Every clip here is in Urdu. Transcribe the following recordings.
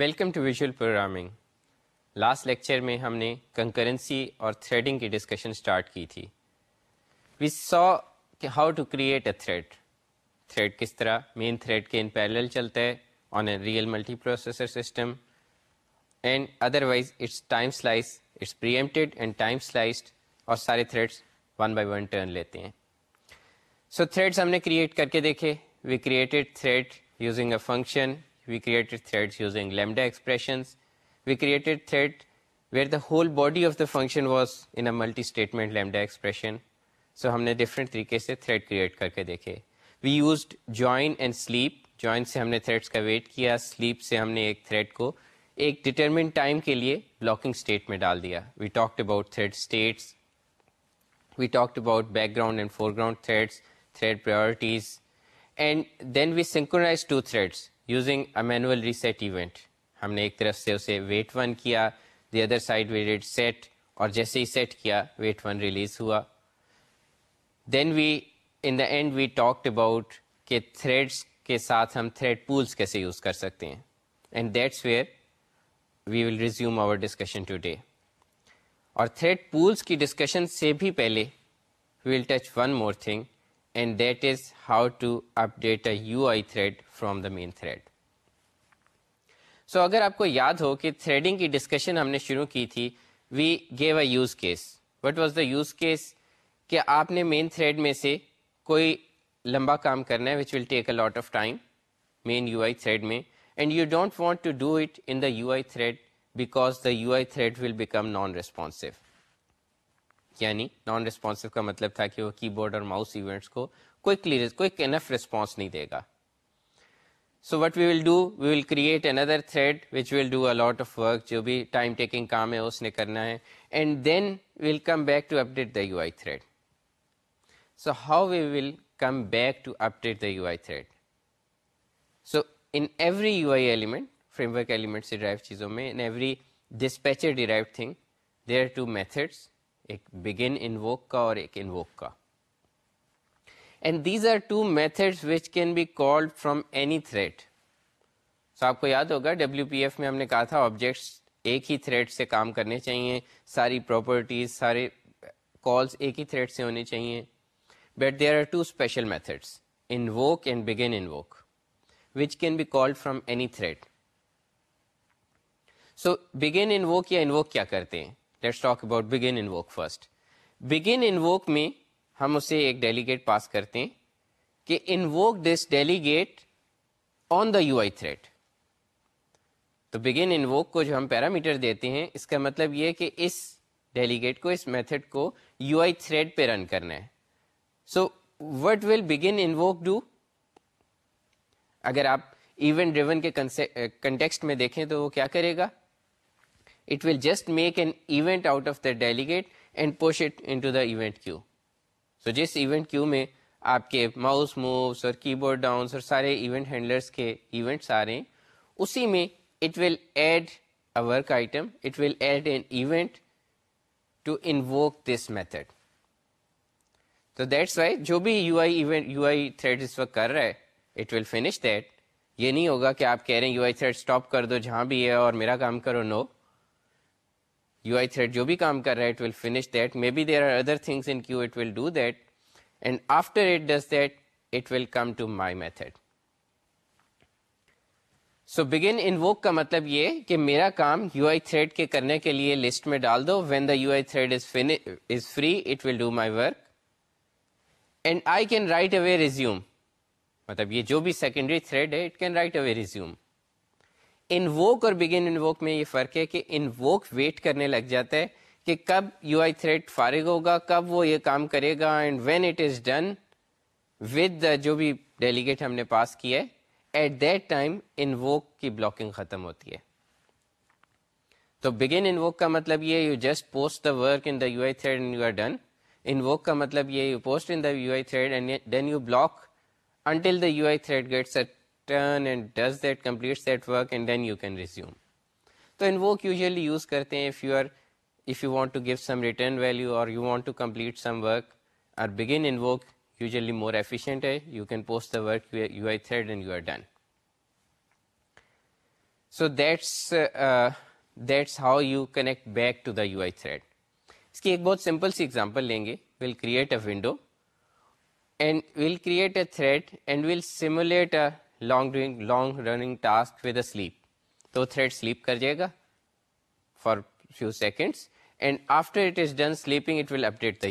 Welcome to visual programming last lecture میں ہم نے کنکرنسی اور تھریڈنگ کی ڈسکشن اسٹارٹ کی تھی وی سو کہ how to create a thread thread کس طرح مین تھریڈ کے ان پیرل چلتا ہے on a real multi processor system and otherwise it's time slice it's emitted and time sliced اور سارے threads one by one turn لیتے ہیں سو تھریڈس ہم نے کریٹ کر کے دیکھے we created thread using a function whole body of the function was in multi statement لیمڈاشن سو ہم نے ڈفرنٹ طریقے سے تھریڈ کریئٹ کر کے دیکھے وی یوز اینڈ جوائنٹ سے ہم نے ایک تھریڈ کو ایک ڈٹرمنٹ ٹائم کے لیے بلاکنگ اسٹیٹ میں ڈال دیا we talk about thread states we talk about background and foreground thread thread price using a manual reset event ہم نے ایک طرف سے اسے ویٹ ون کیا دی ادر سائڈ سیٹ اور جیسے ہی سیٹ کیا ویٹ ون ریلیز ہوا then we in the end we talked about کہ تھریڈس کے ساتھ ہم تھریڈ پولس کیسے یوز کر سکتے ہیں and that's where we will resume our discussion today اور تھریڈ پولس کی ڈسکشن سے بھی پہلے we will touch one more thing and that is how to update a U I thread from the main thread so اگر آپ کو یاد ہو کہ تھریڈنگ کی ڈسکشن ہم نے شروع کی تھی we gave a what was the use case کہ آپ نے مین تھریڈ میں سے کوئی لمبا کام کرنا ہے which will take a lot of time main U I thread میں and you don't want to do it in the U I thread because the U I thread will become non responsive یعنی نان ریسپونسو کا مطلب تھا کہ وہ کی بورڈ اور ماؤس ایونٹس کو کوئی کوئی انف ریسپانس نہیں دے گا so what we will do we will create another thread which will do a lot of work جو بھی ٹائم ٹیکنگ کام ہے اس نے کرنا ہے and then we'll come back to update the U I thread so how we will come back to update the U I thread so in every U I element framework element سے ڈرائیو چیزوں میں in every dispatcher derive thing there are two methods ایک بگن ان کا اور ایک کا end these are two which can be from any thread so آپ کو یاد ہوگا پی ایف میں ہم نے کہا تھا آبجیکٹس ایک ہی تھریڈ سے کام کرنے چاہیے ساری پراپرٹیز سارے ایک ہی تھریڈ سے ہونے چاہیے but there are two special methods invoke and begin invoke which can be call from any thread so begin invoke یا انوک کیا کرتے ہیں let's talk about begin invoke first begin invoke میں ہم اسے ایک ڈیلیگیٹ پاس کرتے ہیں کہ invoke this delegate on the U I thread تو بگن ووک کو جو ہم پیرامیٹر دیتے ہیں اس کا مطلب یہ کہ اس ڈیلیگیٹ کو اس میتھڈ کو یو آئی تھریڈ پہ رن کرنا ہے so what will begin invoke do اگر آپ ایونٹ ڈریون کے کنٹیکسٹ میں دیکھیں تو وہ کیا کرے گا it will just make an event out of the delegate and push into queue تو جس ایونٹ کیو میں آپ کے ماؤس مووس اور کی بورڈ ڈاؤن اور سارے ایونٹ ہینڈلرس کے ایونٹس آ رہے ہیں اسی میں it will adder this method تو دیٹس وائی جو بھی I I event U thread اس وقت کر رہا ہے اٹ ول فنش دیٹ یہ نہیں ہوگا کہ آپ کہہ رہے ہیں یو آئی تھریڈ اسٹاپ کر دو جہاں بھی ہے اور میرا کام کرو نو no. بھی مطلب یہ کہ میرا کام یو آئی تھریڈ کے کرنے کے لیے لسٹ میں ڈال دو when the right away resume مطلب یہ جو بھی سیکنڈری تھریڈ ریزیوم انووک اور بگن انووک میں یہ فرق ہے کہ انووک ویٹ کرنے لگ جاتا ہے کہ کب یو آئی تھریڈ فارغ ہوگا کب وہ یہ کام کرے گا and when it is done with جو بھی ڈیلیگیٹ ہم نے پاس کیا ہے ایٹ دیٹ ٹائم انووک کی بلاکنگ ختم ہوتی ہے تو بگن انووک کا مطلب یہ you just post the work in the U I thread and you are done invoke کا مطلب یہ you post in the U I thread and then you block until the U I thread gets a turn and does that complete that work and then you can resume تو ان ووک یوزلی یوز کرتے ہیں if you are if you want to give some return value اور you want to complete some work or begin invoke usually more efficient ہے you can post the work U I thread and you are done so that's that's how you connect back to the U I thread اس کی ایک بہت سمپل سی ایگزامپل لیں گے will create a window and will create a thread and will simulate a long doing long running task with a sleep تو تھریڈ سلیپ کر جائے گا for few seconds and after it is done sleeping it will update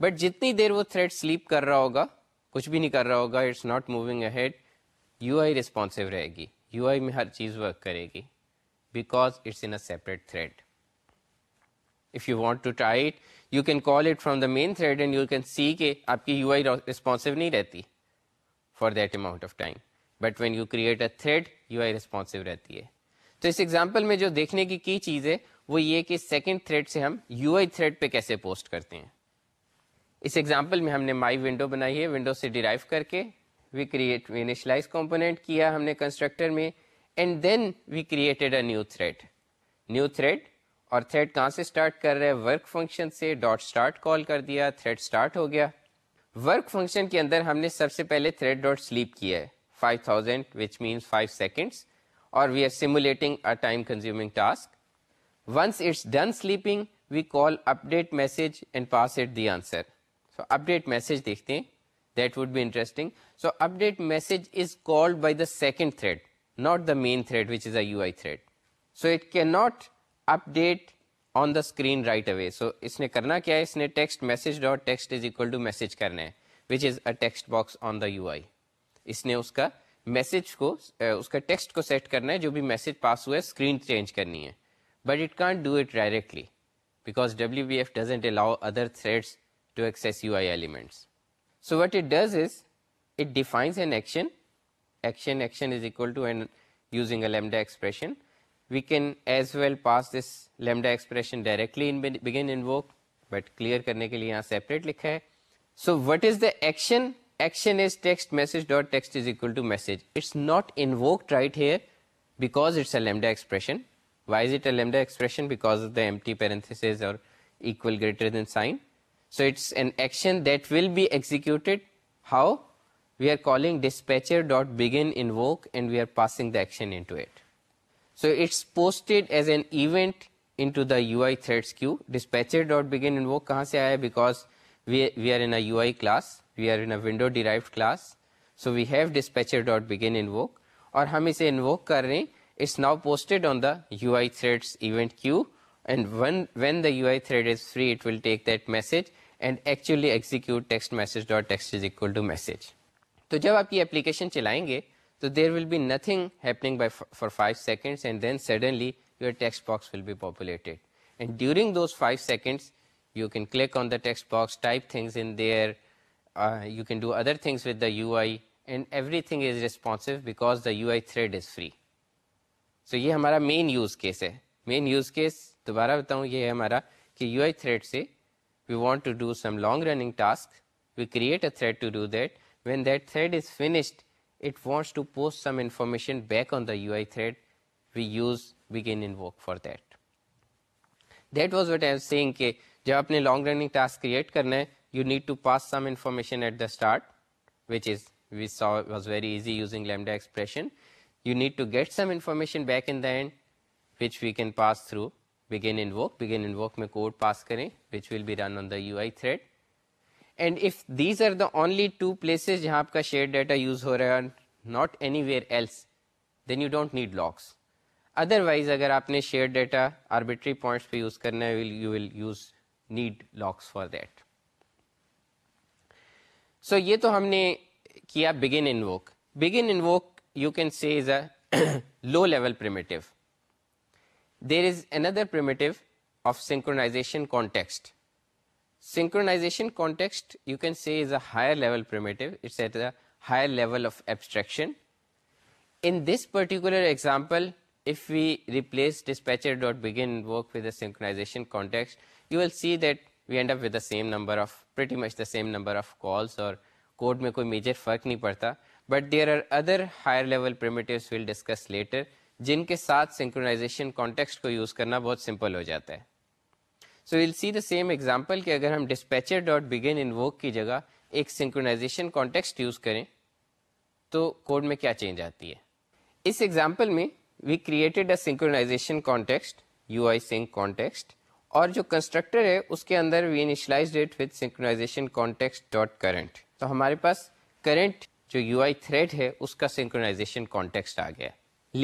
but جتنی دیر وہ تھریڈ سلیپ کر رہا ہوگا کچھ بھی نہیں کر رہا ہوگا it's not moving ahead U I responsive رہے گی یو آئی میں ہر چیز ورک کرے گی because it's in a thread if you want to it you can call it from the main thread and you can see کہ آپ کی یو آئی نہیں رہتی for that amount of time but when you create a thread U I رہتی ہے تو اس ایگزامپل میں جو دیکھنے کی کی چیز ہے وہ یہ کہ سیکنڈ تھریڈ سے ہم یو آئی تھریڈ پہ کیسے پوسٹ کرتے ہیں اس ایگزامپل میں ہم نے مائی ونڈو بنائی ہے ونڈو سے ڈیرائیو کر کے وی کریٹ انیشلائز کمپونیٹ کیا ہم نے کنسٹرکٹر میں and then we created a new new thread thread اور تھریڈ کہاں سے اسٹارٹ کر رہے ہیں ورک فنکشن سے ڈاٹ اسٹارٹ کال کر دیا تھریڈ اسٹارٹ ہو گیا ورک فنکشن کے اندر ہم نے سب سے پہلے تھریڈ ڈاٹ سلیپ کیا ہے five thousand which means five seconds اور we are simulating a time consuming task once it's done sleeping we call update message and pass it the answer so update message دیکھتے ہیں that would be interesting so update message is called by the second thread not the main thread which is a U I thread so it can not update on the screen right away so اس نے کرنا کیا ہے اس نے text message dot text is equal to message کرنا ہے which is a text box on the U I اس نے اس کا میسج کو uh, اس کا ٹیکسٹ کو سیٹ کرنا ہے جو بھی میسج پاس ہوا ہے اسکرین چینج کرنی ہے but it can't do it directly because W B F doesn't allow other threads to access U I elements so what it does is it defines an action action action is equal to an using a lambda expression we can as well pass this lambda expression directly begin invoke but clear کرنے کے لیے یہاں سیپریٹ لکھا ہے so what is the action is text message dots not invoked right here because a lambda expression why is it an action because parents greater than sign so it's an action that will be executed how we are calling dispatcher dot begin invoke and we are passing the action so it's posted as an event into the U I thread's queue dispatcher dot begin in وہ کہاں سے آیا because we are in a U I class we are a window derived class so we have dispatcher dot begin in اور ہم اسے انووک کر رہے ہیں it's now posted on the U I thread's event queue and one when the U I thread is free it will take that message and actually execute text message dot text is equal to message تو جب آپ یہ اپلیکیشن چلائیں گے تو there will be nothing happening by for five seconds and then suddenly your text box will be populated and during those five seconds you can click on the text box type things in there you can do other things with the U I and everything is responsive because the U I thread is free so یہ ہمارا مین یوز کیس ہے مین یوز کیس دوبارہ بتاؤں یہ ہے ہمارا کہ یو آئی تھریڈ سے we want to do some long running task we create a thread to do that when that thread is finished post some information back on the U I thread we use invoke for that that was what I said کہ جب اپنے لانگ رننگ ٹاسک کریئٹ کرنا ہے you need to pass some information at the start which is which so was very easy using لیم ڈا expression you need to get some information back in and which we can pass through begin invoke begin invoke میں کوڈ پاس کریں ویچ ول be run on the thread and if these are the only two places جہاں آپ کا شیئر ڈیٹا یوز ہو رہا ہے not anywhere else then you don't need locks otherwise اگر آپ نے شیئر ڈیٹا آربیٹری پوائنٹس پہ یوز کرنا ہے you will use need locks for that so یہ تو ہم نے کیا begin invoke begin invoke you can see is a low level primitive there is another primitive of synchronization context synchronization context you can see is a higher level level of abstraction in this particular example if we replace dispatcher dot begin work with the sync context see that we end up with the same number of much the same number of calls اور کوڈ میں کوئی میجر فرق نہیں پڑتا but there are other higher level will discuss later جن کے ساتھ سنکرونازیشن کانٹیکسٹ کو یوز کرنا بہت سمپل ہو جاتا ہے so we'll see the same example کہ اگر ہم dispatcher dot begin invoke کی جگہ ایک سنکرونائزیشن کانٹیکسٹ یوز کریں تو کوڈ میں کیا چینج آتی ہے اس ایگزامپل میں we created a synchronization context U I sync context اور جو کنسٹرکٹر ہے اس کے اندر we initialize that with context dot current تو ہمارے پاس کرنٹ جو یو آئی تھریڈ ہے اس کا سنکرونائزیشن کانٹیکسٹ آ گیا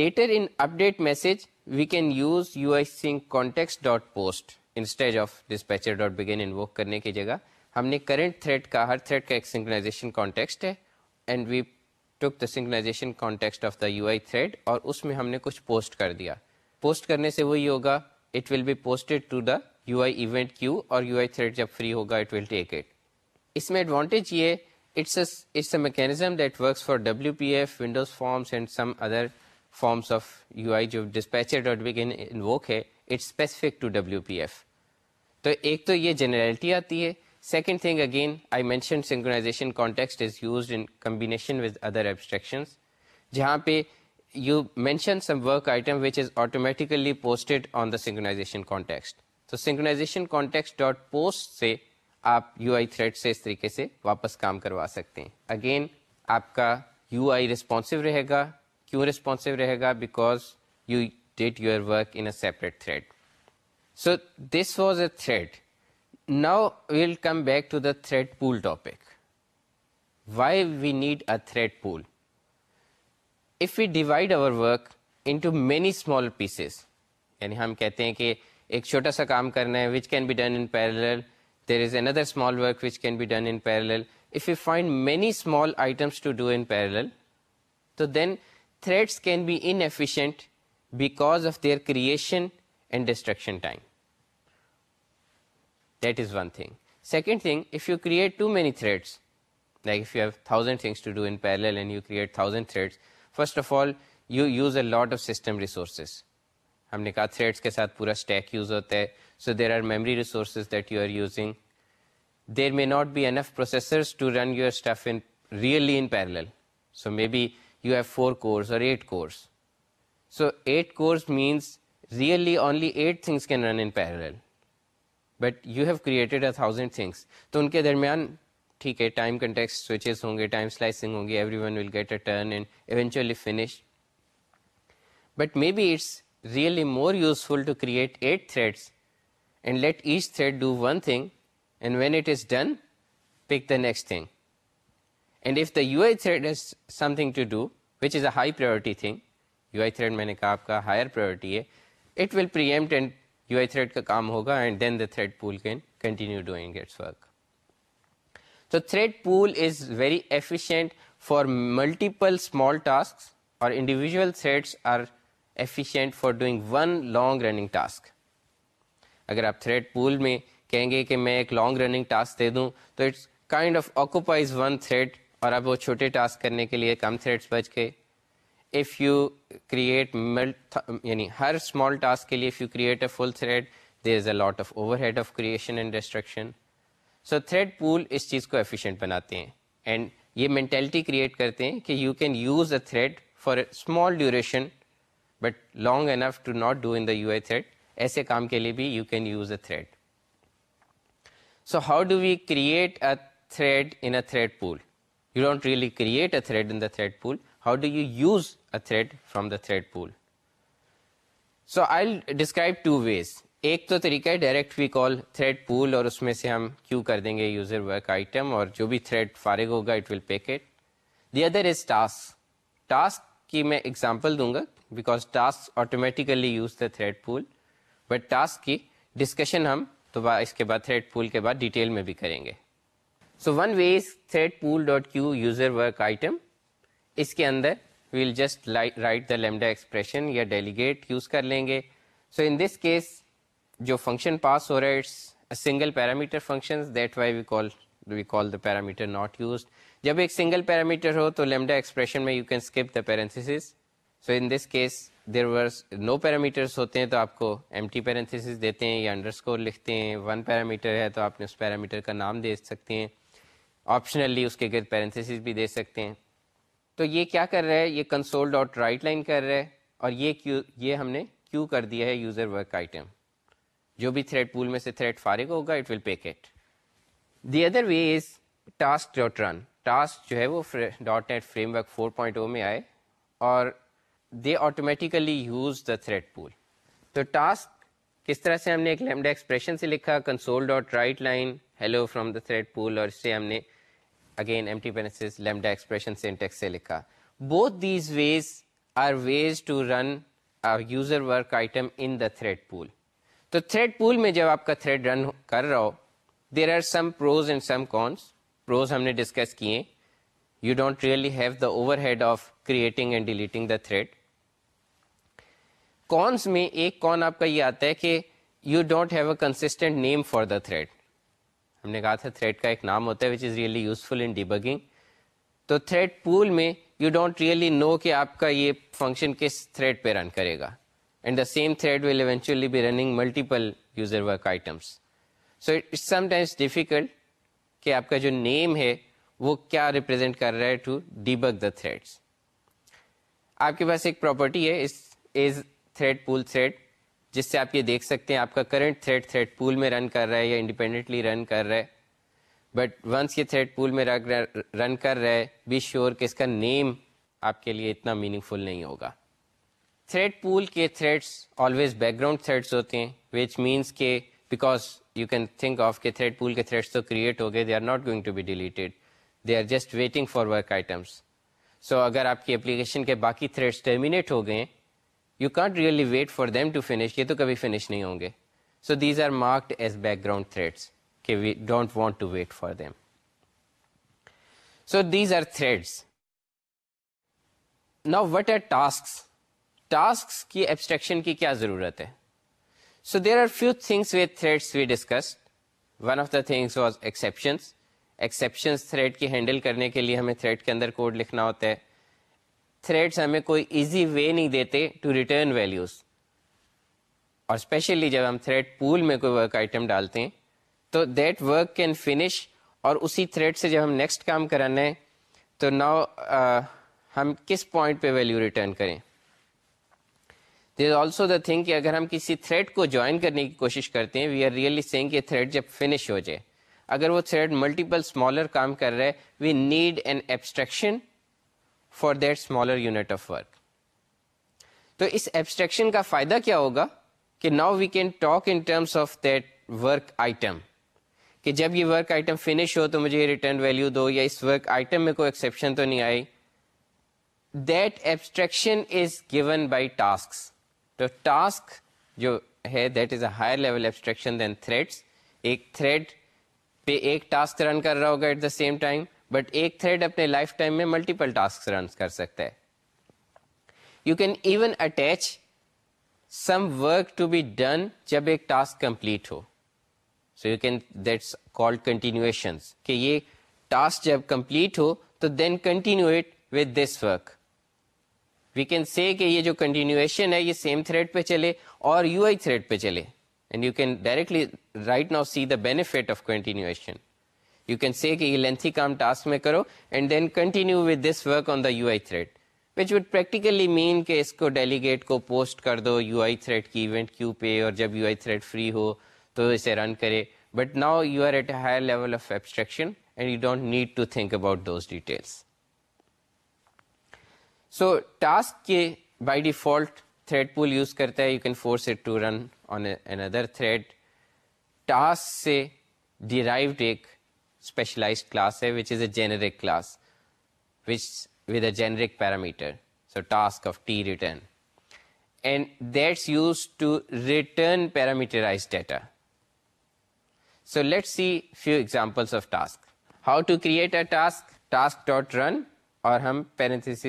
later in update message we can use U I sync context dot post instead of dispatcher dot begin invoke کرنے کی جگہ ہم نے کرنٹ تھریڈ کا ہر تھریڈ کا ایک سنگنائزیشن کانٹیکسٹ ہے and we took the synchronization context of the U I thread اور اس میں ہم نے کچھ پوسٹ کر دیا پوسٹ کرنے سے وہی ہوگا it will be posted to the U I event queue اور یو آئی تھریڈ جب فری ہوگا اٹ ول ٹیک اٹ اس میں ایڈوانٹیج یہ it's a mechanism that works for W P F Windows forms and some other forms of U I جو ڈسپیچر ڈاٹ بگن انوک ہے اسپیسیفک ٹو پی ایف تو ایک تو یہ جنرلٹی آتی ہے second thing again I mention context is used in combination with other abstractions جہاں پہ you mention some work item which is automatically posted on the synchronization context تو سنکرائزیشن کانٹیکسٹ ڈاٹ پوسٹ سے آپ یو آئی تھریڈ سے اس طریقے سے واپس کام کروا سکتے ہیں اگین آپ کا یو آئی رہے گا کیوں رہے گا because you separate thread so this was a thread now we'll come back to the three why we need a thread pool you divide اووری small pieces یعنی ہم کہتے ہیں کہ ایک چھوٹا سا کام کرنا ہے اندر small work which can be done find many small items to do in parallel then threads can be inefficient because of creation and and destruction time that is one thing second thing if you too too many threads like you have thousand things to do in parallel and you create thousand threads, first of all you use a lot of system resources ہم نے کہا تھریڈس کے ساتھ پورا اسٹیک یوز ہوتا ہے so there are memory resources that you are using there may not be enough processors to run your stuff in really in parallel so maybe you have four cores or eight cores so eight cores means really only eight things can run in parallel but you have created a thousand things تو ان کے درمیان ٹھیک ہے ٹائم کنٹیکس سوئچز ہوں گے ٹائم سلائسنگ ہوں گی every one will get a turn and eventually finish but maybe it's really more useful to create eight threads and let each thread do one thing and when it is done pick the next thing and if the U a thread is something to do which is a high priority thing U I thread میں نے کہا آپ کا ہائر پرائرٹی ہے اٹ ول پری یو آئی تھریڈ کا کام ہوگا and then the thread pool can continue doing its work تو thread pool is very efficient for multiple small task اور individual threads are efficient for doing one long running task اگر آپ تھریڈ پول میں کہیں گے کہ میں ایک لانگ رننگ ٹاسک دے دوں تو it's kind of occupies one thread اور اب وہ چھوٹے ٹاسک کرنے کے لیے کم تھریڈس بچ گئے اف یو کریئٹ مل یعنی ہر اسمال ٹاسک کے لیے thread they is a lot of overhead of creation and destruction so thread pool اس چیز کو افیشئنٹ بناتے ہیں اینڈ یہ مینٹلٹی کریٹ کرتے ہیں کہ you can use a thread for small duration but long enough to not do in you a thread ایسے کام کے لیے بھی you can use a thread so how do we create a thread in a thread pool you don't really create a thread in thread pool how do you use a thread from the thread so I describe two ways ایک تو طریقہ ہے direct we call thread pool اور اس میں سے ہم کیو کر دیں گے یوزر ورک آئٹم اور جو بھی تھریڈ فارغ ہوگا it it will pick the other is task task کی میں اگزامپل دوں گا because task automatically use the thread pool but task کی ڈسکشن ہم تو اس کے بعد تھریڈ پول کے بعد ڈیٹیل میں بھی کریں گے so one way is thread pool dot queue user work item اس کے اندر well just write the lambda expression یا ڈیلیگیٹ یوز کر لیں گے سو ان دس کیس جو فنکشن پاس ہو رہا ہے it's single parameter function that why we call we call the parameter not use جب ایک سنگل پیرامیٹر ہو تو لیمڈا ایکسپریشن میں you can skip the parentheses so in this case there were no parameters ہوتے ہیں تو آپ کو ایم ٹی پیرنتھسز دیتے ہیں یا انڈر اسکور لکھتے ہیں ون پیرامیٹر ہے تو آپ نے اس پیرامیٹر کا نام دے سکتے ہیں آپشنلی اس کے گرد پیرنتھس بھی دے سکتے ہیں تو یہ کیا کر رہا ہے یہ کنسول ڈاٹ رائٹ لائن کر رہا ہے اور یہ کیو یہ ہم نے کیو کر دیا ہے یوزر ورک آئٹم جو بھی تھریڈ پول میں سے تھریڈ فارغ ہوگا it will pick it the other way is task dot run task جو ہے وہ dot net framework four point او میں آئے اور they automatically use the thread pool تو ٹاسک کس طرح سے ہم نے ایک لیمڈا ایکسپریشن سے لکھا console dot write line hello from the thread pool اور اس سے ہم نے جب تھریڈ کر رہا پروز ہم نے ڈسکس کیے آف ڈیلیٹنگ دا تھریڈ کا یہ آتا ہے کہ you consistent name for the thread ہم نے کہا تھا تھریڈ کا ایک نام ہوتا ہے which is really useful in debugging تو تھریڈ پول میں یو ڈونٹ ریئلی نو کہ آپ کا یہ فنکشن کس تھریڈ پہ رن کرے گا and the same thread will eventually be running multiple user work items so it's sometimes difficult کہ آپ کا جو نیم ہے وہ کیا ریپرزینٹ کر رہا ہے ٹو ڈیبگ دا تھریڈس آپ کے پاس ایک پراپرٹی ہے اس از تھریڈ پول تھریڈ جس سے آپ یہ دیکھ سکتے ہیں آپ کا کرنٹ تھریڈ تھریڈ پول میں رن کر رہا ہے یا انڈیپینڈنٹلی رن کر رہا ہے بٹ ونس یہ تھریڈ پول میں رن کر رہا ہے بی شیور کہ اس کا نیم آپ کے لیے اتنا میننگ فل نہیں ہوگا تھریڈ پول کے threads always background threads ہوتے ہیں وچ مینس کے because you can think of کہ تھریڈ پول کے تھریڈس تو کریٹ ہو گئے they are not going to be deleted they are just waiting for work items so اگر آپ کی اپلیکیشن کے باقی تھریڈس ٹرمینیٹ ہو گئے you can't really wait for them to finish یہ تو کبھی فنش نہیں ہوں گے so these are marked as background threads کہ we don't want to wait for them so these are threads نا وٹ آر ٹاسک ٹاسک کی ایبسٹریکشن کی کیا ضرورت ہے so there are few things threads we discuss one of the things was exceptions exceptions thread کی ہینڈل کرنے کے لیے ہمیں تھریڈ کے اندر کوڈ لکھنا ہوتا ہے تھریڈس ہمیں کوئی ایزی وے نہیں دیتے ٹو ریٹرن ویلیوز اور اسپیشلی جب ہم تھریڈ پول میں کوئی ورک آئٹم ڈالتے ہیں تو دیٹ ورک کین فنش اور اسی تھریڈ سے جب ہم نیکسٹ کام کرانا ہے تو نا uh, ہم کس پوائنٹ پہ ویلیو ریٹرن کریں از آلسو دا تھنگ کہ اگر ہم کسی تھریڈ کو جوائن کرنے کی کوشش کرتے ہیں وی آر ریئلی سینگ کہ تھریڈ جب فنش ہو جائے اگر وہ تھریڈ ملٹیپل اسمالر کام کر رہے we need an abstraction for that smaller unit of work تو اس ایبسٹریکشن کا فائدہ کیا ہوگا کہ now we can talk in terms of that work item کہ جب یہ ورک آئٹم فنش ہو تو مجھے یہ ریٹرن ویلیو دو یا اس ورک آئٹم میں کوئی ایکسیپشن تو نہیں آئی that abstraction is given by task تو ٹاسک جو ہے that is a higher level abstraction than threads ایک تھریڈ پہ ایک ٹاسک رن کر رہا ہوگا at the same time but ایک تھریڈ اپنے لائف ٹائم میں ملٹیپل ٹاسک رن کر سکتا ہے you can even attach some work to be done جب ایک ٹاسک کمپلیٹ ہو سو یو کین دیٹس کہ یہ ٹاسک جب کمپلیٹ ہو تو then continue it with this work we can see کہ یہ جو کنٹینیوشن ہے یہ سیم تھریڈ پہ چلے اور یو آئی تھریڈ پہ چلے and you can directly right now see the benefit of continuation you can see کہ یہ لینتھی کام ٹاسک میں کرو and then continue with this work on the U I thread which would practically mean کہ اس کو ڈیلیگیٹ کو پوسٹ کر دو یو آئی تھریڈ کی ایونٹ کیو پہ اور جب یو آئی تھریڈ فری ہو تو اسے رن کرے but now you are at a higher level of abstraction and you don't need to think about those details so task کے by default thread pool use کرتا ہے you can force it to run on another thread task سے ڈیرائیوڈ ایک جس و جنریک سیوزامپلک ہاؤ ٹو کریئٹ رن اور ہم پیرنٹس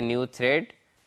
میں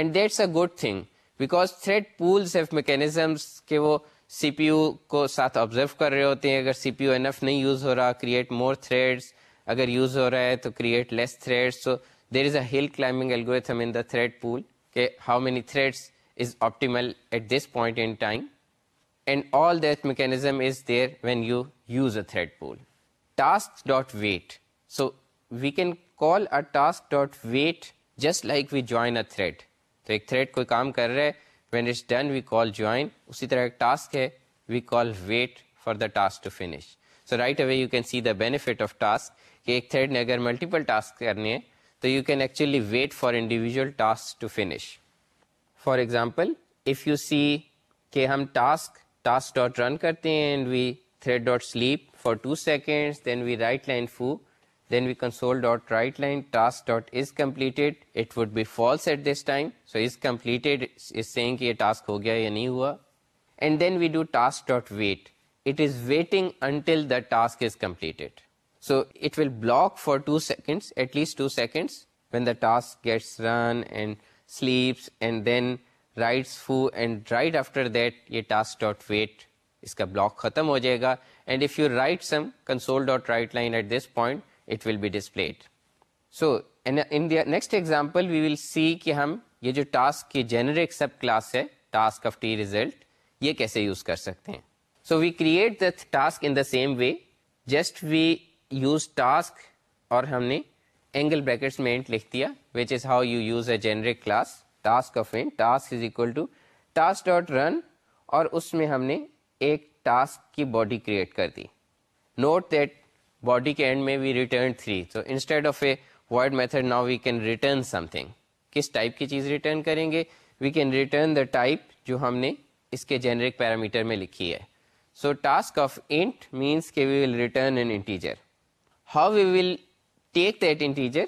and that's a good thing because thread pools F mechanisms کہ وہ سی پی یو کو ساتھ آبزرو کر رہے ہوتے ہیں اگر C P U enough نہیں یوز ہو رہا کریٹ مور تھریڈس اگر یوز ہو رہا ہے تو create less threads so there is a hill climbing algorithm in the thread pool کہ how many threads is optimal at this point in time and all that mechanism is there when you use a thread pool task dot wait so we can call a task dot wait just like we join a thread تو ایک تھریڈ کوئی کام کر رہے when it's done we call join اسی طرح ایک ٹاسک ہے we call wait for the task to finish so right away you can see the benefit of task کہ ایک تھریڈ نے اگر ملٹیپل ٹاسک کرنے ہیں تو you can actually wait for individual task to finish for example if you see کہ ہم ٹاسک ٹاسک ڈاٹ رن کرتے ہیں and we thread dot sleep for two seconds then we write line foo then ویسرول ہو گیا یا نہیں ہوا and then we do task dot wait it waiting so it will block for two second at least when the task gets run sleep then write foo and write after that یہ بلاک ختم ہو جائے گا and if you write some console dot write line at this point next example we will see کہ ہم یہ جو ٹاسک سب کلاس ہے سکتے ہیں so we create in just we use task اور ہم نے اینگل بریکٹس میں اس میں ہم نے ایک ٹاسک کی باڈی کریٹ کر دی نوٹ دیٹ باڈی کے اینڈ میں وی ریٹرن تھری تو instead of a void method now we can return something کس ٹائپ کی چیز ریٹرن کریں گے we can return the type جو ہم نے اس کے جینرک پیرامیٹر میں لکھی ہے so task of int means کہ we will return an integer how we will take that integer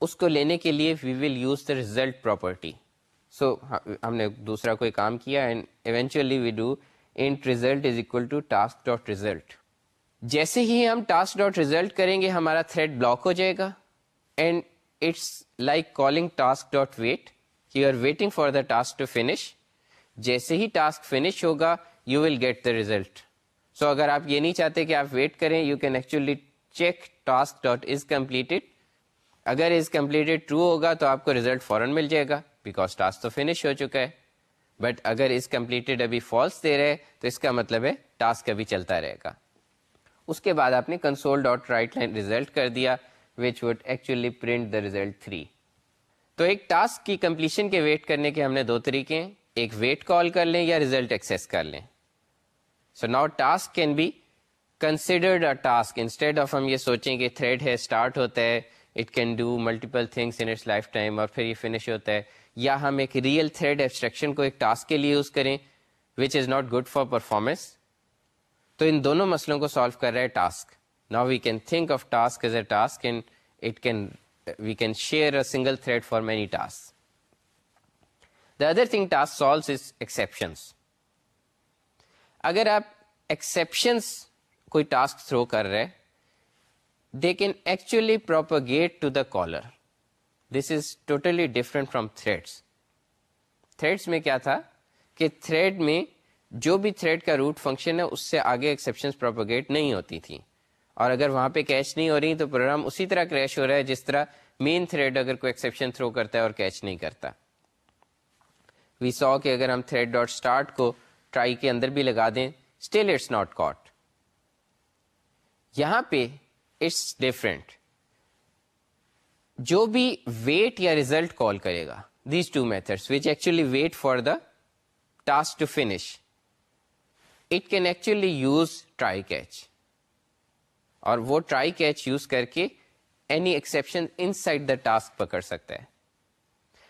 اس کو لینے کے لیے we will use the result property so ہم نے دوسرا کوئی کام کیا and eventually we do int result is equal to task dot result جیسے ہی ہم ٹاسک ڈاٹ ریزلٹ کریں گے ہمارا تھریڈ بلاک ہو جائے گا and it's like calling task dot wait you are waiting for the task to finish جیسے ہی ٹاسک فنش ہوگا you will get the result so اگر آپ یہ نہیں چاہتے کہ آپ ویٹ کریں you can actually check task dot is completed اگر از کمپلیٹڈ ٹرو ہوگا تو آپ کو ریزلٹ فوراً مل جائے گا بیکاز ٹاسک تو فنش ہو چکا ہے بٹ اگر از کمپلیٹڈ ابھی فالس دے رہے تو اس کا مطلب ہے ٹاسک ابھی چلتا رہے گا اس کے بعد آپ نے console dot write line result کر دیا which would actually print the result three تو ایک ٹاسک کی کمپلیشن کے ویٹ کرنے کے ہم نے دو طریقے ہیں ایک ویٹ کال کر لیں یا ریزلٹ ایکسیس کر لیں so now task can be considered a task instead of ہم یہ سوچیں کہ تھریڈ ہے اسٹارٹ ہوتا ہے it can do multiple things in its lifetime اور پھر یہ فنش ہوتا ہے یا ہم ایک ریئل تھریڈ ایبسٹریکشن کو ایک ٹاسک کے لیے یوز کریں which is not good for performance تو ان دونوں مسئلوں کو سالو کر رہا ہے ٹاسک نا we can think of task task as a and it can we can share a single thread for many task the other thing task is اگر آپ ایکسپشنس کوئی ٹاسک تھرو کر رہے they can actually propagate to the caller this is totally different from threads threads میں کیا تھا کہ تھریڈ میں جو بھی تھریڈ کا روٹ فنکشن ہے اس سے آگے ایکسپشن پروپوگیٹ نہیں ہوتی تھی اور اگر وہاں پہ کیچ نہیں ہو رہی تو پروگرام اسی طرح کریش ہو رہا ہے جس طرح مین تھریڈ اگر کوئی ایکسیپشن تھرو کرتا ہے اور کیچ نہیں کرتا وی سو کہ اگر ہم تھریڈ ڈاٹ اسٹارٹ کو ٹرائی کے اندر بھی لگا دیں اسٹل اٹس ناٹ کاٹ یہاں پہ اٹس ڈفرینٹ جو بھی ویٹ یا ریزلٹ کال کرے گا these two method which actually wait for the task to finish it can actually use try catch اور وہ ٹرائی کیچ یوز کر کے any exception inside the task پکڑ سکتا ہے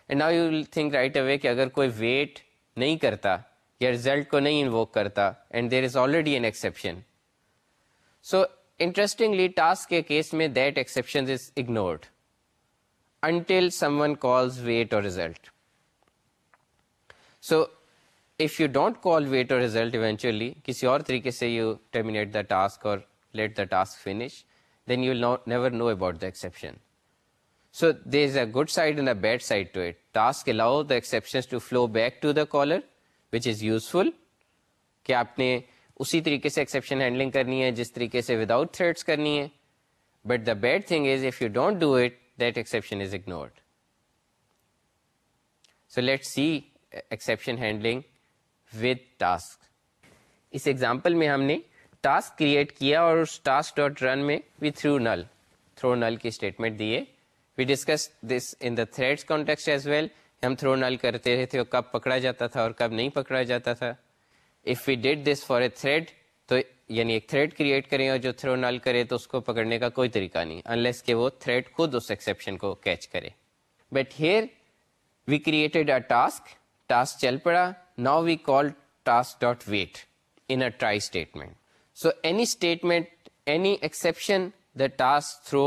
and now you think right away کہ اگر کوئی ویٹ نہیں کرتا یا ریزلٹ کو نہیں انووک کرتا and there is already an exception so interestingly task کے کیس میں that exception is ignored until someone calls wait اور result so if you don't call wait اور ریزلٹ ایونچولی کسی اور طریقے سے let the task finish then you never know about the exception so this a good side and side to it has allow the exception to back to the caller which is useful کہ آپ نے اسی طریقے سے ایکسیپشن ہینڈلنگ کرنی ہے جس طریقے سے ود آؤٹ تھریڈس کرنی ہے but the bad thing is if you don't do it that exception is ignored so let see exception handling with task اس ایگزامپل میں ہم نے ٹاسک کریٹ کیا اور اس ٹاسک ڈاٹ رن میں we throw null throw null کی اسٹیٹمنٹ دیے we discuss this in the threads context as well ہم تھرو نل کرتے رہے تھے اور کب پکڑا جاتا تھا اور کب نہیں پکڑا جاتا تھا if we did this for a thread تو یعنی ایک تھریڈ کریٹ کریں اور جو تھرو نل کرے تو اس کو پکڑنے کا کوئی طریقہ نہیں انلیس کہ وہ تھریڈ خود اس ایکسیپشن کو کیچ کرے but here we created a task task چل پڑا now we call task dot wait in try statement so any statement any exception the task throw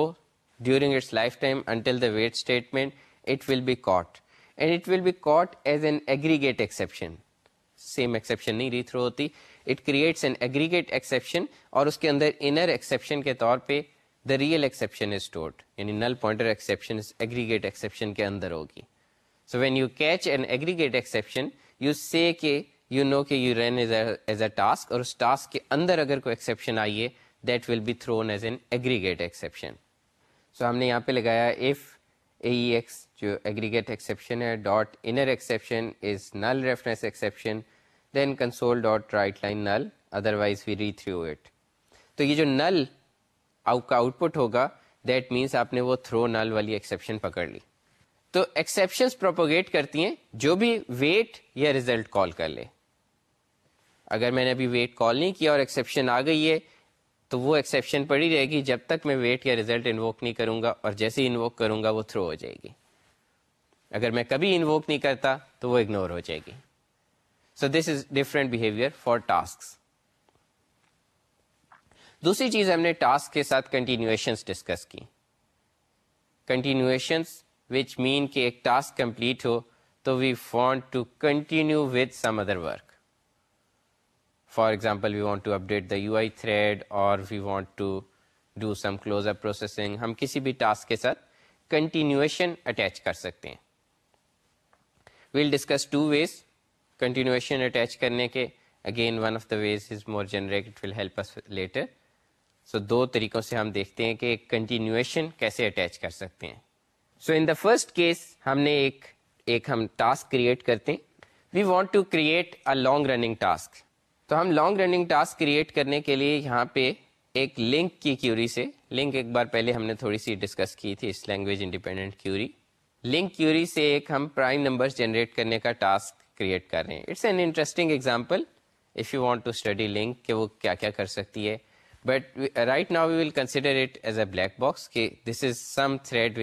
during its lifetime until the wait statement it will be caught and it will be caught as an aggregate exception same exception نہیں ری تھرو ہوتی it creates an aggregate exception اور اس کے اندر انر ایکسیپشن کے طور پہ the real exception is toward یعنی null pointer exception aggregate exception کے اندر ہوگی so when you catch an aggregate exception you say کہ یو نو کہ you run as a task اور اس ٹاسک کے اندر اگر کوئی ایکسیپشن آئیے that will be thrown as an aggregate exception so ہم نے یہاں پہ لگایا ایف اے ایکس جو ایگریگیٹ ایکسیپشن ہے dot inner exception is null reference exception then console dot write line null otherwise we rethrow it تو یہ جو نل کا آؤٹ پٹ ہوگا دیٹ مینس آپ نے وہ تھرو نل والی ایکسیپشن پکڑ لی تو پروپوگیٹ کرتی ہیں جو بھی ویٹ یا ریزلٹ کال کر لے اگر میں نے ابھی ویٹ کال نہیں کیا اور آ گئی ہے تو وہ پڑی رہے گی جب تک میں ویٹ یا ریزلٹ انووک نہیں کروں گا اور جیسے انووک کروں گا وہ تھرو ہو جائے گی اگر میں کبھی انووک نہیں کرتا تو وہ اگنور ہو جائے گی so this is different behaviour for task دوسری چیز ہم نے ٹاسک کے ساتھ کنٹینیوشن ڈسکس کی کنٹینیوشنس وچ مین ایک ٹاسک کمپلیٹ ہو تو we want to continue with some other work for example we want to update the U I thread اور we want to do some close up processing ہم کسی بھی ٹاسک کے ساتھ کنٹینیوشن اٹیچ کر سکتے ہیں we'll discuss two ways attach کرنے کے again one of the ways is more generate will help us later so دو طریقوں سے ہم دیکھتے ہیں کہ کنٹینیوشن کیسے اٹیچ کر سکتے ہیں so in the first case ہم نے ایک ایک ہم ٹاسک کریٹ کرتے ہیں we want to create a long running task تو ہم لانگ رننگ ٹاسک کریٹ کرنے کے لیے یہاں پہ ایک لنک کی کیوری سے لنک ایک بار پہلے ہم نے تھوڑی سی ڈسکس کی تھی اس language independent query link query سے ایک ہم پرائم نمبر جنریٹ کرنے کا ٹاسک کریٹ کر رہے ہیں it's an interesting example if you want to study link کہ وہ کیا کیا کر سکتی ہے but right now consider it as a black box کہ this is some thread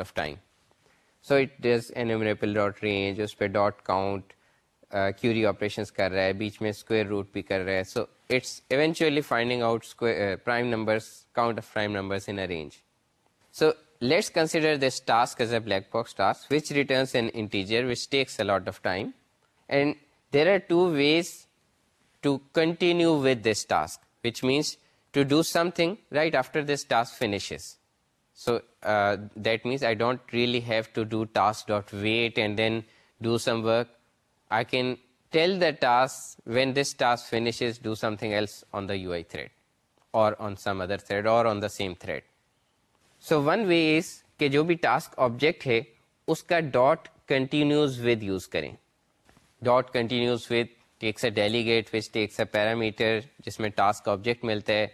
of time so it does range اس پہ ڈاٹ کاؤنٹ کیوری آپریشنس کر رہا ہے بیچ میں اسکوئر روٹ بھی کر رہا ہے so eventually finding and there are two ways to continue with this task which means to do something right after this task finishes so that means I don't really have to do task dot wait and then do some work I can tell the task when this task finishes do something else on the U I thread اور آن سم ادر تھریڈ اور آن دا same thread so one way is کہ جو بھی ٹاسک آبجیکٹ ہے اس کا ڈاٹ کنٹینیوز ود یوز کریں dot continues with takes a delegate which takes a parameter جس میں ٹاسک آبجیکٹ ملتا ہے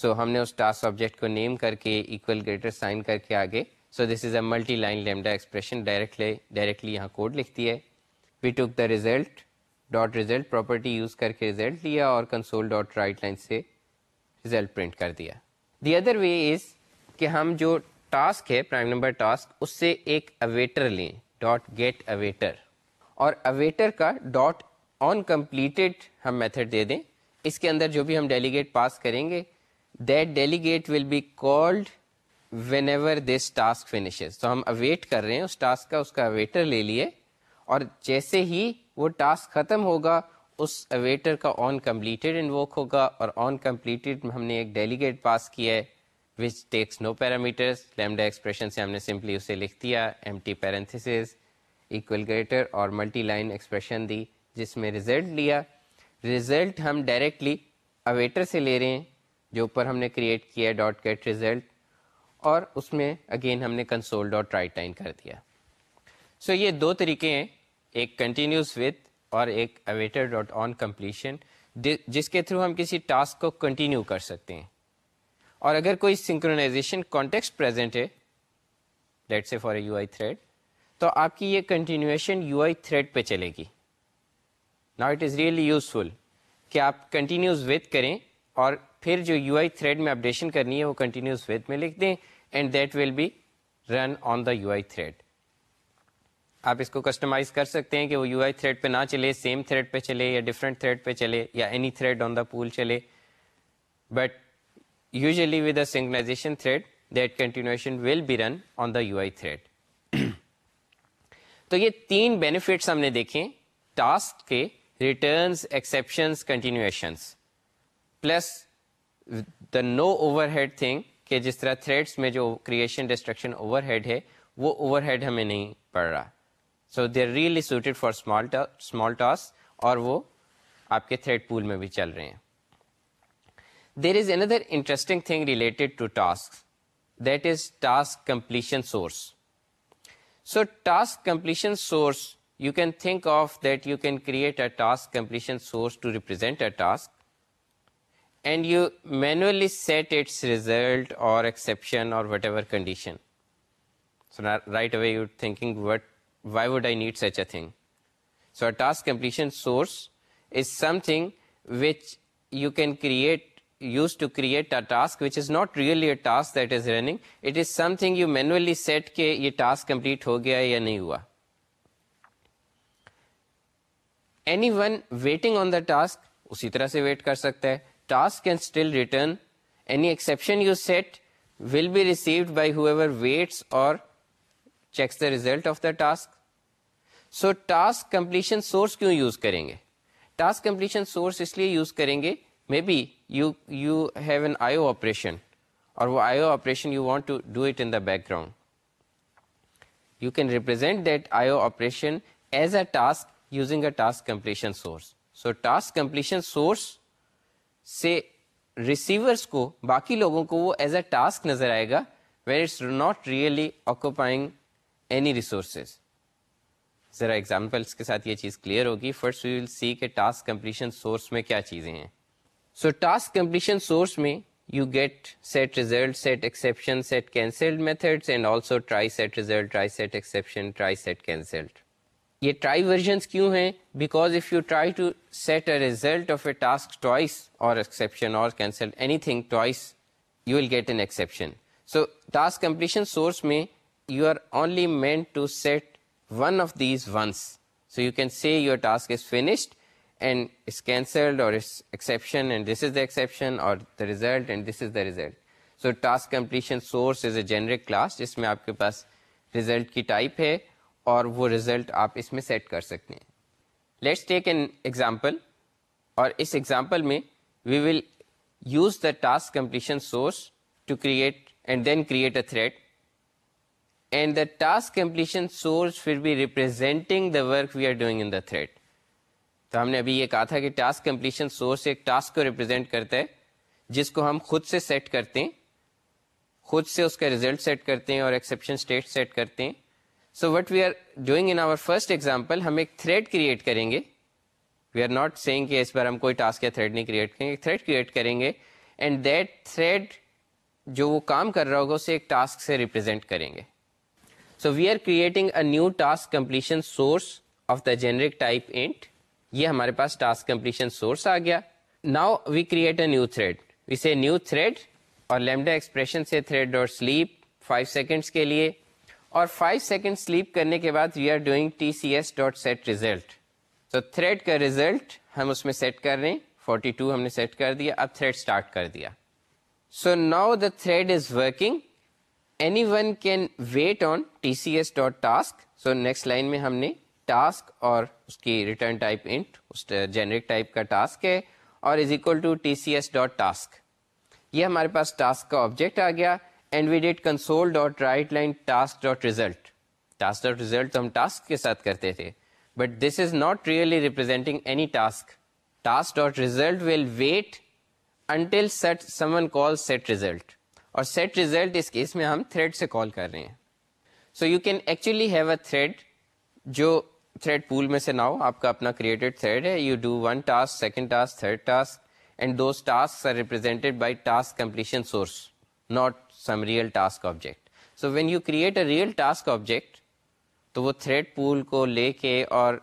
سو ہم نے اس ٹاسک آبجیکٹ کو نیم کر کے ایکول گریٹر سائن کر کے آگے so this is a multi line lambda expression directly directly یہاں کوڈ لکھتی ہے we took the result dot result property use کر کے ریزلٹ لیا اور کنسول ڈاٹ رائٹ لائن سے ریزلٹ پرنٹ کر دیا دی ادر وے از کہ ہم جو ٹاسک ہے پرائم نمبر ٹاسک اس سے ایک اویٹر لیں ڈاٹ گیٹ اویٹر اور اویٹر کا ڈاٹ آن کمپلیٹیڈ ہم میتھڈ دے دیں اس کے اندر جو بھی ہم ڈیلیگیٹ پاس کریں گے that delegate will be called whenever this task finishes تو ہم اویٹ کر رہے ہیں اس ٹاسک کا اس کا اویٹر لے لیے اور جیسے ہی وہ ٹاسک ختم ہوگا اس اویٹر کا آن کمپلیٹیڈ ان ووک ہوگا اور آن کمپلیٹیڈ ہم نے ایک ڈیلیگیٹ پاس کیا ہے which takes no parameters lambda expression سے ہم نے سمپلی اسے لکھ دیا ایم ٹی پیرنتھس گریٹر اور ملٹی لائن ایکسپریشن دی جس میں ریزلٹ لیا ریزلٹ ہم ڈائریکٹلی اویٹر سے لے رہے ہیں جو اوپر ہم نے کریٹ کیا ہے ڈاٹ کیٹ ریزلٹ اور اس میں اگین ہم نے کنسول ڈاٹ رائٹ لائن کر دیا سو so یہ دو طریقے ہیں ایک کنٹینیوس وتھ اور ایک اویٹر ڈاٹ آن کمپلیشن جس کے تھرو ہم کسی ٹاسک کو کنٹینیو کر سکتے ہیں اور اگر کوئی سنکرونازیشن کانٹیکس پرزینٹ ہے late say for a U I thread تو آپ کی یہ کنٹینیوشن یو آئی تھریڈ پہ چلے گی نا اٹ از ریئلی یوزفل کہ آپ کنٹینیوز ود کریں اور پھر جو یو آئی تھریڈ میں اپڈیشن کرنی ہے وہ کنٹینیوز ود میں لکھ دیں and that will be run on the U I thread آپ اس کو کسٹمائز کر سکتے ہیں کہ وہ یو آئی تھریڈ پہ نہ چلے سیم تھریڈ پہ چلے یا ڈفرینٹ تھریڈ پہ چلے یا any thread on the pool چلے but usually with a synchronization thread that continuation will be run on the U I thread تو یہ تین بینیفٹس ہم نے دیکھے ٹاسک کے returns exceptions continuations plus the no overhead thing کہ جس طرح تھریڈس میں جو کریشن ڈسٹرکشن اوور ہیڈ ہے وہ اوور ہیڈ ہمیں نہیں پڑ رہا so they really suited for small task اور وہ آپ کے تھریڈ پول میں بھی چل رہے ہیں there is another interesting thing related to task that is task completion source so task completion source you can think of that you can create a ٹاسکن source to represent a task result اور وٹ ایور کنڈیشن سیٹ کہ یہ ٹاسک کمپلیٹ ہو گیا یا نہیں ہوا any one waiting on the task اسی طرح سے ویٹ کر سکتا ہے task can still return any exception you set will be received by whoever waits اور checks the result of the task so task completion source کیوں یوز کریں گے ٹاسک کمپلیشن سورس اس لیے یوز کریں گے maybe you you have an I O operation اور وہ I O operation you want to do it in the background you can represent that I O operation as a task source میں کیا چیزیں ہیں سو کمپلیشن سورس میں you get set result set cancelled یہ ٹرائی ورژنس کیوں ہیں because if you try to set a result of a task twice اور ایکسیپشن اور cancel any thing twice you will get an exception so task completion source میں you are only meant to set one of these ones so you can see your task is finished and is cancelled اور is exception and this is the exception اور the result and this is the result so task completion source is a generic class جس میں آپ کے پاس ریزلٹ کی ٹائپ ہے اور وہ ریزلٹ آپ اس میں سیٹ کر سکتے ہیں لیٹس ٹیک این ایگزامپل اور اس ایگزامپل میں we will use the task completion source to create and then create a thread and the task completion source will be representing the work we are doing in the thread تو ہم نے ابھی یہ کہا تھا کہ ٹاسک کمپلیشن سورس ایک ٹاسک کو ریپرزینٹ کرتا ہے جس کو ہم خود سے سیٹ کرتے ہیں خود سے اس کا ریزلٹ سیٹ کرتے ہیں اور ایکسیپشن اسٹیٹ سیٹ کرتے ہیں so what we are doing in our first example ہم ایک تھریڈ کریٹ کریں گے وی آر ناٹ سیئنگ کہ اس پر ہم کوئی ٹاسک یا تھریڈ نہیں کریٹ کریں گے تھریڈ کریٹ کریں گے اینڈ دیٹ تھریڈ جو وہ کام کر رہا ہوگا اسے ایک ٹاسک سے ریپرزینٹ کریں گے so we are creating a new task completion source of the generic type int یہ ہمارے پاس ٹاسک کمپلیشن سورس آ گیا now we create a new thread اسے نیو تھریڈ اور لیمڈا ایکسپریشن سے تھریڈ اور سلیپ فائیو سیکنڈس کے لیے اور 5 سیکنڈ سلیپ کرنے کے بعد we are doing T C S dot set result تو تھریڈ کا ریزلٹ ہم اس میں سیٹ کر رہے ہیں 42 ہم نے سیٹ کر دیا اب تھریڈ اسٹارٹ کر دیا so now the thread is working any one can wait on T C S dot task so next line میں ہم نے ٹاسک اور اس کی ریٹرن ٹائپ انٹ اس جینرک ٹائپ کا ٹاسک ہے اور is equal to T C S dot task یہ ہمارے پاس ٹاسک کا آبجیکٹ آ گیا and we did console dot write line task dot result task dot result ہم ٹاسک کے ساتھ کرتے تھے but this is not really representing any task task dot result will wait until set someone call set result اور سیٹ ریزلٹ اس کیس میں ہم تھریڈ سے کال کر رہے ہیں so you can actually have a thread جو تھریڈ پول میں سے نہ ہو آپ کا اپنا کریٹڈ تھریڈ ہے you do one task second task third task and those task are represented by task completion source not some real task object. So when you create a real task object, تو وہ تھریڈ پول کو لے کے اور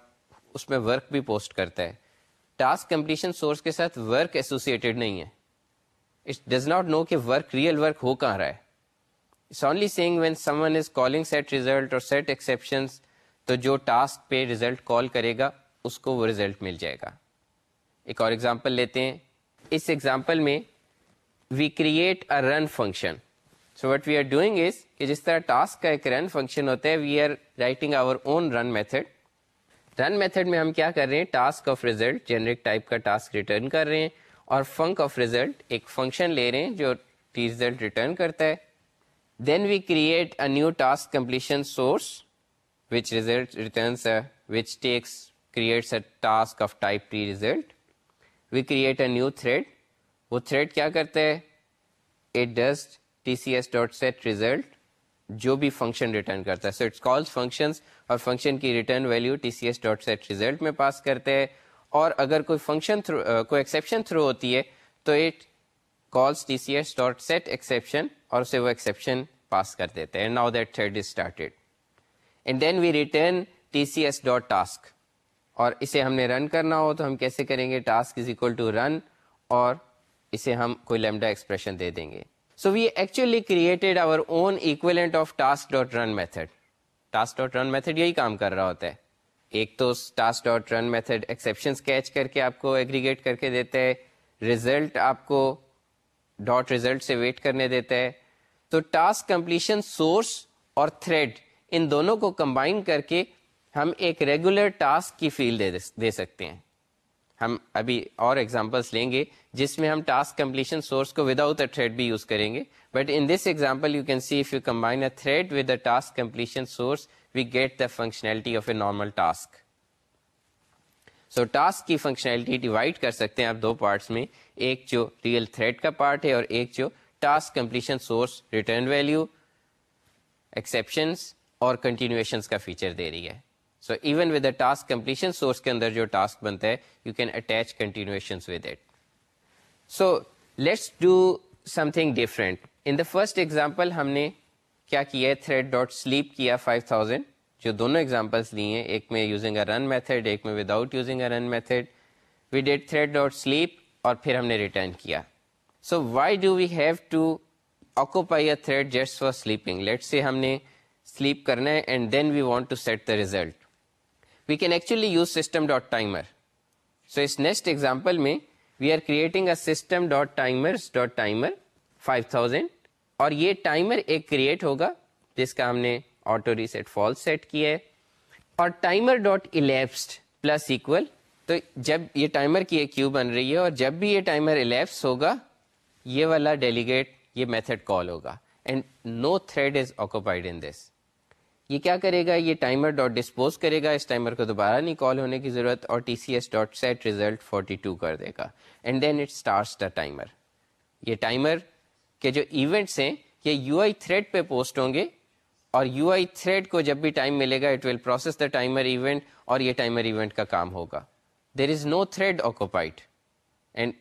اس میں ورک بھی پوسٹ کرتا ہے ٹاسک کمپلیشن سورس کے ساتھ ورک ایسوسیٹیڈ نہیں ہے اٹ ڈز ناٹ نو کہ ورک ریئل ورک ہو کہاں رہا ہے it's only saying when someone is calling set result اور سیٹ ایکسیپشنس تو جو ٹاسک پہ ریزلٹ کال کرے گا اس کو وہ ریزلٹ مل جائے گا ایک اور ایگزامپل لیتے ہیں اس ایگزامپل میں we create a run function so what we are doing is کہ جس طرح ٹاسک کا ایک رن فنکشن ہوتا ہے we are writing our own run method run method میں ہم کیا کر رہے ہیں task of result generic type کا ٹاسک ریٹرن کر رہے ہیں اور فنک آف ریزلٹ ایک فنکشن لے رہے ہیں جو ریزلٹ ریٹرن کرتا ہے then we create a new task completion source which which result returns takes creates a task of type T result we create a new thread وہ تھریڈ کیا کرتے ہیں جو بھی فنکشن ریٹرن کرتا ہے سو اٹس کال فنکشن اور فنکشن کی return value T C S dot set result میں پاس کرتے ہیں اور اگر کوئی فنکشن تھرو ہوتی ہے تو it calls T C S dot set exception اور اسے وہ ایکسیپشن پاس کر دیتے ہیں now that is started and then we return T C S dot task اور اسے ہم نے رن کرنا ہو تو ہم کیسے کریں گے task is equal to run اور اسے ہم کوئی لیمڈا ایکسپریشن دے دیں گے so we actually created our own equivalent of task dot run method task dot run method یہی کام کر رہا ہوتا ہے ایک تو task dot run method exception catch کر کے آپ کو ایگریگیٹ کر کے دیتا ہے ریزلٹ آپ کو ڈاٹ ریزلٹ سے ویٹ کرنے دیتا ہے تو ٹاسک کمپلیشن سورس اور تھریڈ ان دونوں کو کمبائن کر کے ہم ایک ریگولر ٹاسک کی فیل دے, دے سکتے ہیں ہم ابھی اور ایگزامپلس لیں گے جس میں ہم ٹاسک کمپلیشن سورس کو اے تھریڈ بھی یوز کریں گے but in this example you can see if you combine a a thread with task completion source we get the functionality of a normal task task so کی فنکشنلٹی ڈیوائڈ کر سکتے ہیں آپ دو پارٹس میں ایک جو ریئل تھریڈ کا پارٹ ہے اور ایک جو task completion source return value exceptions اور کنٹینیوشنس کا فیچر دے رہی ہے so even with a task completion source کے اندر جو ٹاسک بنتا ہے you can attach with it so let's do something different in the first example ہم نے کیا کیا ہے تھریڈ ڈاٹ سلیپ کیا 5000 جو دونوں ایگزامپلس لیے ہیں ایک میں یوزنگ اے رن میتھڈ ایک میں ود آؤٹ یوزنگ اور پھر ہم نے ریٹرن کیا so why do we have to occupy a thread just for sleeping let's say ہم نے سلیپ کرنا ہے and then we want to set the result we can actually use system dot timer so اس نیکسٹ ایگزامپل میں we are creating dot timer dot five thousand اور یہ ٹائمر ایک کریٹ ہوگا جس کا ہم نے آٹو ریسیٹ فال سیٹ کیا ہے اور timer dot elapsed plus equal تو جب یہ ٹائمر کی ایک کیو بن رہی ہے اور جب بھی یہ ٹائمر الیپس ہوگا یہ والا ڈیلیگیٹ یہ میتھڈ کال ہوگا and no thread is occupied in this یہ کیا کرے گا یہ ٹائمر ڈاٹ ڈسپوز کرے گا اس ٹائمر کو دوبارہ نہیں کال ہونے کی ضرورت اور T C S dot set result forty two کر دے گا and then it starts the timer یہ ٹائمر کے جو ایونٹس ہیں یہ یو آئی تھریڈ پہ پوسٹ ہوں گے اور یو آئی تھریڈ کو جب بھی ٹائم ملے گا it will process the timer event اور یہ ٹائمر ایونٹ کا کام ہوگا there is no thread occupied and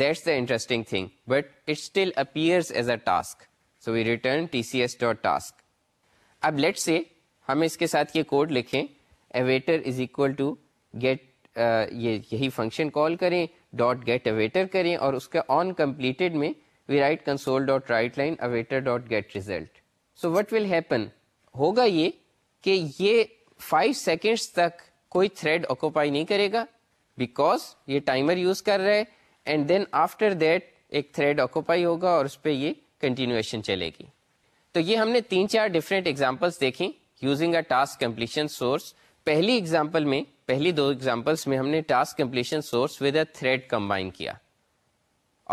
that's the interesting thing but it still appears as a task so we return T C S dot task اب لیٹ سے ہم اس کے ساتھ یہ کوڈ لکھیں awaiter is equal to get یہی فنکشن کال کریں ڈاٹ گیٹ اویٹر کریں اور اس کا آن کمپلیٹڈ میں we write console dot write line awaiter dot get result so what will happen ہوگا یہ کہ یہ فائیو سیکنڈس تک کوئی تھریڈ آکوپائی نہیں کرے گا بیکاز یہ ٹائمر یوز کر رہا ہے اینڈ دین آفٹر دیٹ ایک تھریڈ آکوپائی ہوگا اور اس پہ یہ کنٹینویشن چلے گی تو یہ ہم نے تین چار ڈفرینٹ ایگزامپلس دیکھیں using a task completion source پہلی ایگزامپل میں پہلی دو ایگزامپلس میں ہم نے task completion source with a thread combine کیا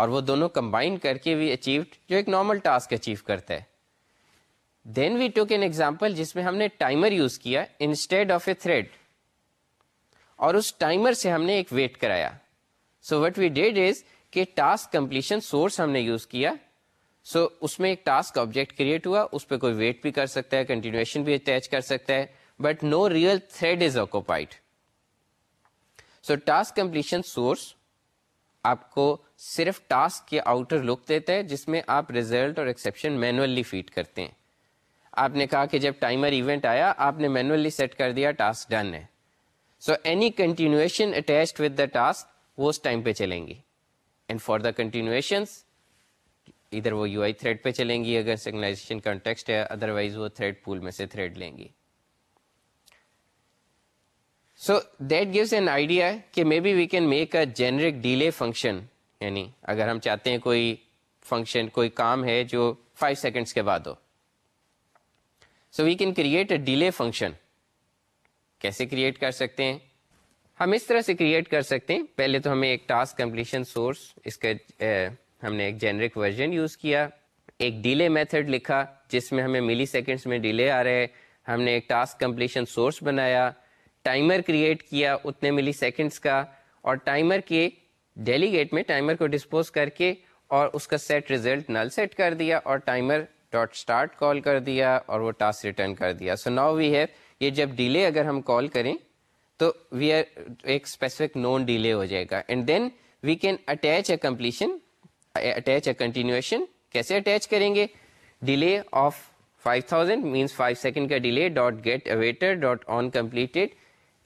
اور وہ دونوں کمبائن کر کے وی اچیوڈ جو ایک نارمل ٹاسک اچیو کرتا ہے دین وی ٹوک این ایگزامپل جس میں ہم نے ٹائمر یوز کیا انسٹیڈ آف اے تھریڈ اور اس ٹائمر سے ہم نے ایک ویٹ کرایا so what we did is کہ ٹاسک کمپلیشن سورس ہم نے یوز کیا سو so, اس میں ایک ٹاسک آبجیکٹ کریٹ ہوا اس پہ کوئی ویٹ بھی کر سکتا ہے کنٹینیوشن بھی اٹیچ کر سکتا ہے but no real thread is occupied so task completion source آپ کو صرف ٹاسک کے آؤٹر لک دیتا ہے جس میں آپ ریزلٹ اور ایکسیپشن مینولی فیڈ کرتے ہیں آپ نے کہا کہ جب ٹائمر ایونٹ آیا آپ نے مینولی سیٹ کر دیا ٹاسک ڈن ہے سو اینی کنٹینیوشن وہ اس ٹائم پہ چلیں گی اینڈ فار دا گے ادھر وہ یو آئی تھریڈ پہ چلیں گی اگر سگنلائزیشن کانٹیکسٹ ہے ادروائز وہ تھریڈ پول میں سے تھریڈ لیں گی so that gives an idea کہ maybe we can make a generic delay function یعنی اگر ہم چاہتے ہیں کوئی فنکشن کوئی کام ہے جو فائیو سیکنڈس کے بعد ہو so we can create a delay function کیسے کریٹ کر سکتے ہیں ہم اس طرح سے کریٹ کر سکتے ہیں پہلے تو ہمیں ایک ٹاسک کمپلیشن سورس اس کا ہم نے ایک جینرک ورژن یوز کیا ایک ڈیلے میتھڈ لکھا جس میں ہمیں ملی سیکنڈس میں ڈیلے آ رہے ہم نے ایک ٹاسک کمپلیشن سورس بنایا ٹائمر کریٹ کیا اتنے ملی سیکنڈس کا اور ٹائمر کے ڈیلیگیٹ میں ٹائمر کو ڈسپوز کر کے اور اس کا سیٹ ریزلٹ نل سیٹ کر دیا اور ٹائمر ڈاٹ اسٹارٹ کال کر دیا اور وہ ٹاسک ریٹرن کر دیا سو ناؤ وی ہیو یہ جب ڈیلے اگر ہم کال کریں تو وی آر ایک اسپیسیفک نون ڈیلے ہو جائے گا and then we can attach a completion attach a continuation کیسے اٹیچ کریں گے delay of 5000 thousand means five second کا delay dot get awaiter dot on completed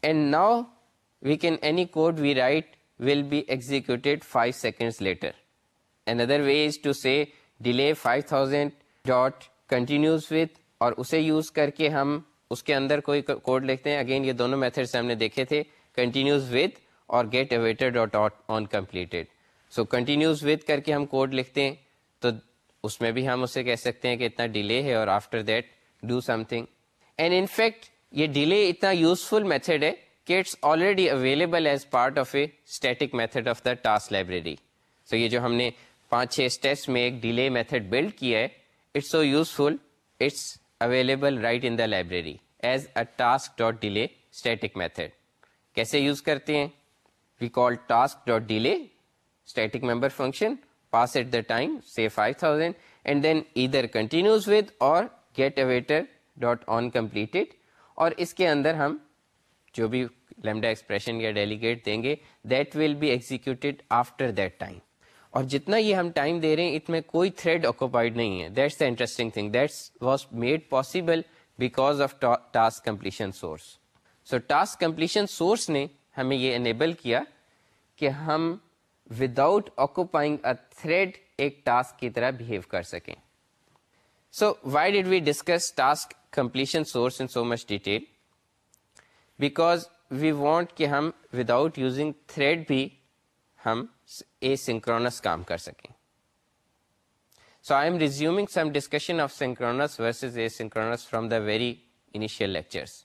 and now we can any code we write will be executed five seconds later and other way is to say delay five thousand dot continues with اور اسے یوز کر کے ہم اس کے اندر کوئی کوڈ لکھتے ہیں اگین یہ دونوں میتھڈس ہم نے دیکھے تھے کنٹینیوز وتھ اور get awaiter dot on completed so continues with کر کے ہم کوڈ لکھتے ہیں تو اس میں بھی ہم اسے کہہ سکتے ہیں کہ اتنا ڈیلے ہے اور after that do something and in fact یہ ڈیلے اتنا یوزفل میتھڈ ہے کہ it's already available as part of a static method of the task library so یہ جو ہم نے پانچ چھ اسٹیپس میں ایک ڈیلے میتھڈ بلڈ کیا ہے it's so useful it's available right in the library as a task dot delay static method کیسے یوز کرتے ہیں we call task dot delay static member function, pass at the time, say 5000, and then either continues with or get awaiter dot on completed. اور اس کے اندر ہم جو بھی لیمڈا ایکسپریشن یا ڈیلیگیٹ دیں گے that will be executed after that time اور جتنا یہ ہم ٹائم دے رہے ہیں اس میں کوئی تھریڈ آکوپائڈ نہیں ہے that's the interesting thing that's was made possible because of task completion source so task completion source نے ہمیں یہ انیبل کیا کہ ہم وداؤٹ آکوپائنگ اے تھریڈ ایک ٹاسک کی طرح بہیو کر سکیں so why did we discuss task completion source in so much detail because we want کہ ہم وداؤٹ یوزنگ تھریڈ بھی ہم اے سنکرونس کام کر سکیں so I am resuming some discussion of synchronous versus asynchronous from the very initial lectures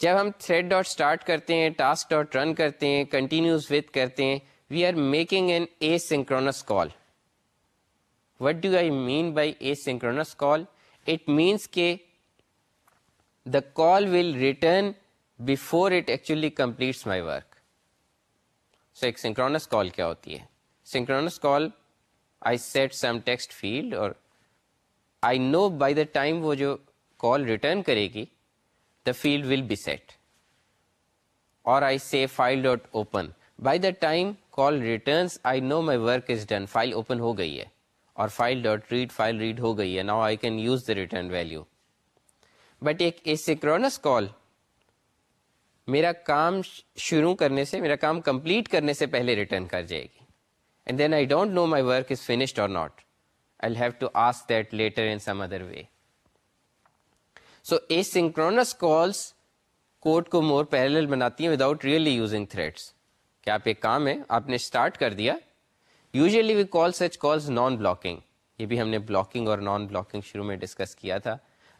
جب ہم تھریڈ ڈاٹ اسٹارٹ کرتے ہیں ٹاسک ڈاٹ رن کرتے ہیں کنٹینیوز وتھ کرتے ہیں we are making an asynchronous call what do I mean by asynchronous call it means کہ the call will return before it actually completes my work so ایک سنکرونس کال کیا ہوتی ہے synchronous call I set some text field اور I know by the time وہ جو کال ریٹرن کرے گی the field will be set. Or I say file.open. By the time call returns, I know my work is done. File open ho gai hai. Or file.read, file read ho gai hai. Now I can use the return value. But ek asynchronous call, میرا کام شروع کرنے سے میرا کام کمپلیٹ کرنے سے پہلے ریٹرن کر جائے گی and then I don't know my work is finished or not I have to ask that later in some other way so asynchronous calls code کو مور پیرل بناتی ہیں وداؤٹ ریئلی یوزنگ تھریڈس کہ آپ ایک کام ہے آپ نے اسٹارٹ کر دیا usually we call such calls non blocking یہ بھی ہم نے بلاکنگ اور نان بلاکنگ شروع میں ڈسکس کیا تھا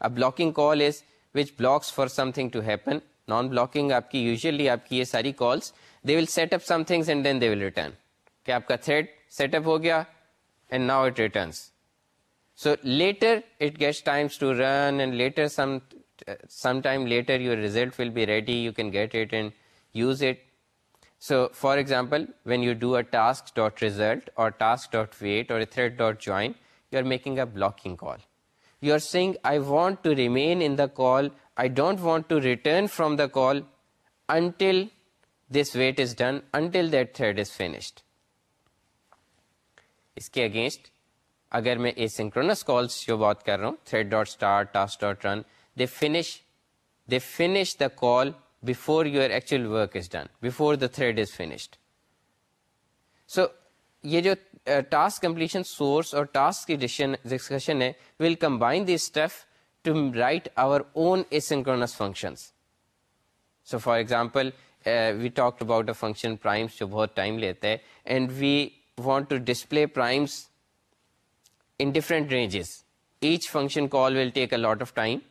اب blocking call is which blocks for something to happen non blocking آپ کی یوزلی آپ کی یہ ساری calls they will set up some things and then they will return کہ آپ کا تھریڈ سیٹ اپ ہو گیا and now it returns So later it gets times to run, and later sometime later your result will be ready. You can get it and use it. So for example, when you do a task.result or task.wait or a thread.join, you are making a blocking call. You are saying, I want to remain in the call. I don't want to return from the call until this wait is done, until that thread is finished. Iske against, اگر میں اے سنکرونس کالس جو بات کر رہا ہوں thread dot start task dot run they finish they finish the call before your actual work is done before the thread is finished so یہ جو ٹاسک کمپلیشن سورس اور ٹاسک کی ڈسکشن ہے will combine the step to write our own asynchronous functions so for example we talk about a function primes جو بہت ٹائم لیتا ہے and we want to display primes in different ranges. Each function call will take a lot of time.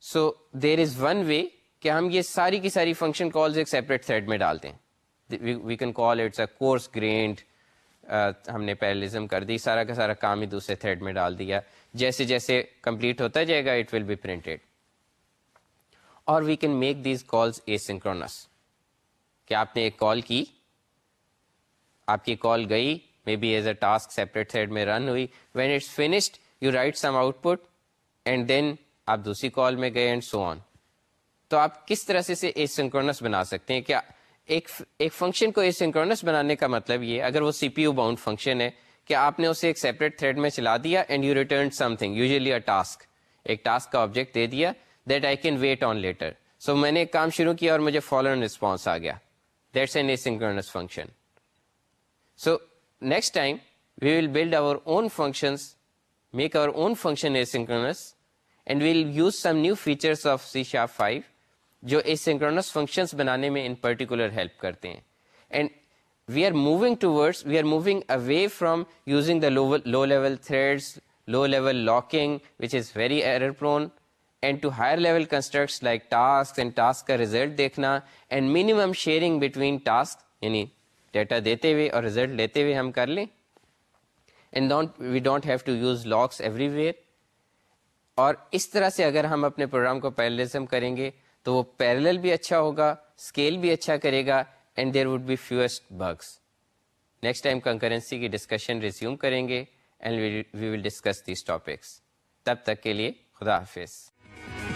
So there is one way کہ ہم یہ ساری کی ساری فنکشن کالز ایک سیپریٹ تھریڈ میں ڈالتے ہیں we can call it's a coarse grained ہم نے پیرلزم کر دی سارا کا سارا کام ہی دوسرے تھریڈ میں ڈال دیا جیسے جیسے کمپلیٹ ہوتا جائے گا اٹ ول بی پرنٹڈ اور we can make these calls asynchronous کہ آپ نے ایک کال کی آپ کی کال گئی ایک سیپریٹ تھریڈ میں چلا دیا ایک ٹاسک کا آبجیکٹ دے دیا سو میں نے ایک کام شروع کیا اور مجھے فالن رسپانس آ گیا next time we will build own functions make our own five جو سنکرونس پرٹیکولر ہیلپ کرتے ہیں ڈیٹا دیتے ہوئے اور ریزلٹ لیتے ہوئے ہم کر لیں and don't we don't have to use locks everywhere اور اس طرح سے اگر ہم اپنے پروگرام کو پیرلزم کریں گے تو وہ پیرل بھی اچھا ہوگا اسکیل بھی اچھا کرے گا and there would be fewest bugs next time concurrency کی ڈسکشن ریزیوم کریں گے and we will discuss these topics تب تک کے لیے خدا حافظ Thank you.